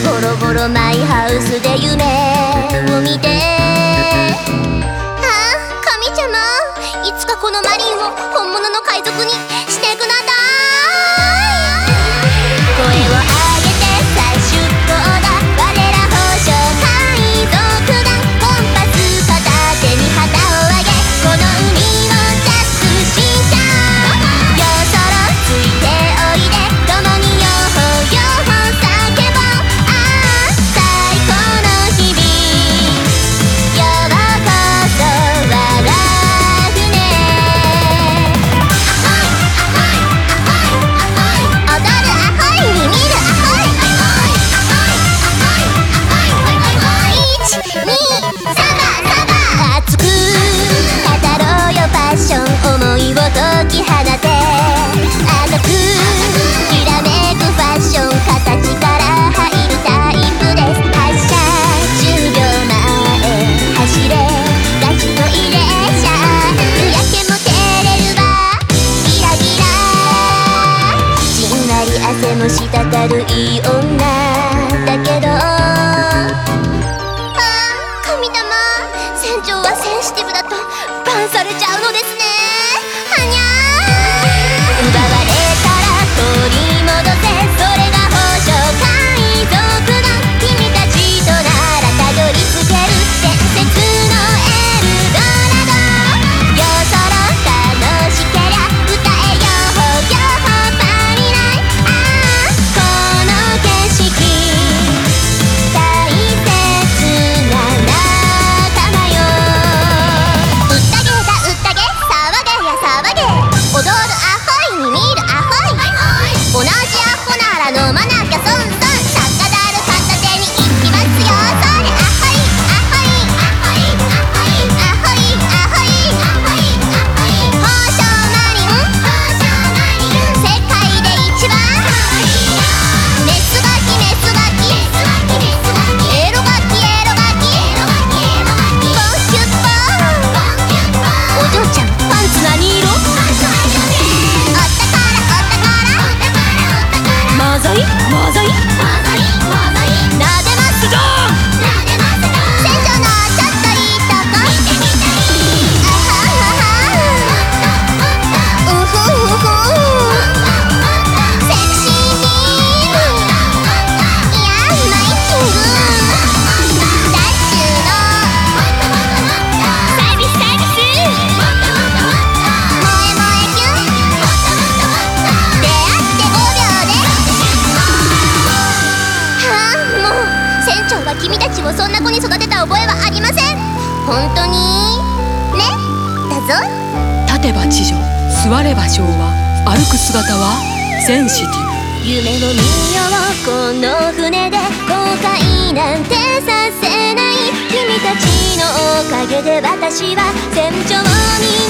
ボロボロマイハウスで夢を見てを解き放て赤くきらめくファッション形から入るタイプです。発車10秒前。走れガチのイレーシャー夕焼けも照れるわギラギラじんわり汗も滴るいい女だけどそんな子に育てた覚えはありません。本当に？ね？だぞ。立てば地上座れば昭和歩く姿はセンシティブ夢の見ようこの船で後悔なんてさせない。君たちのおかげで私は船長に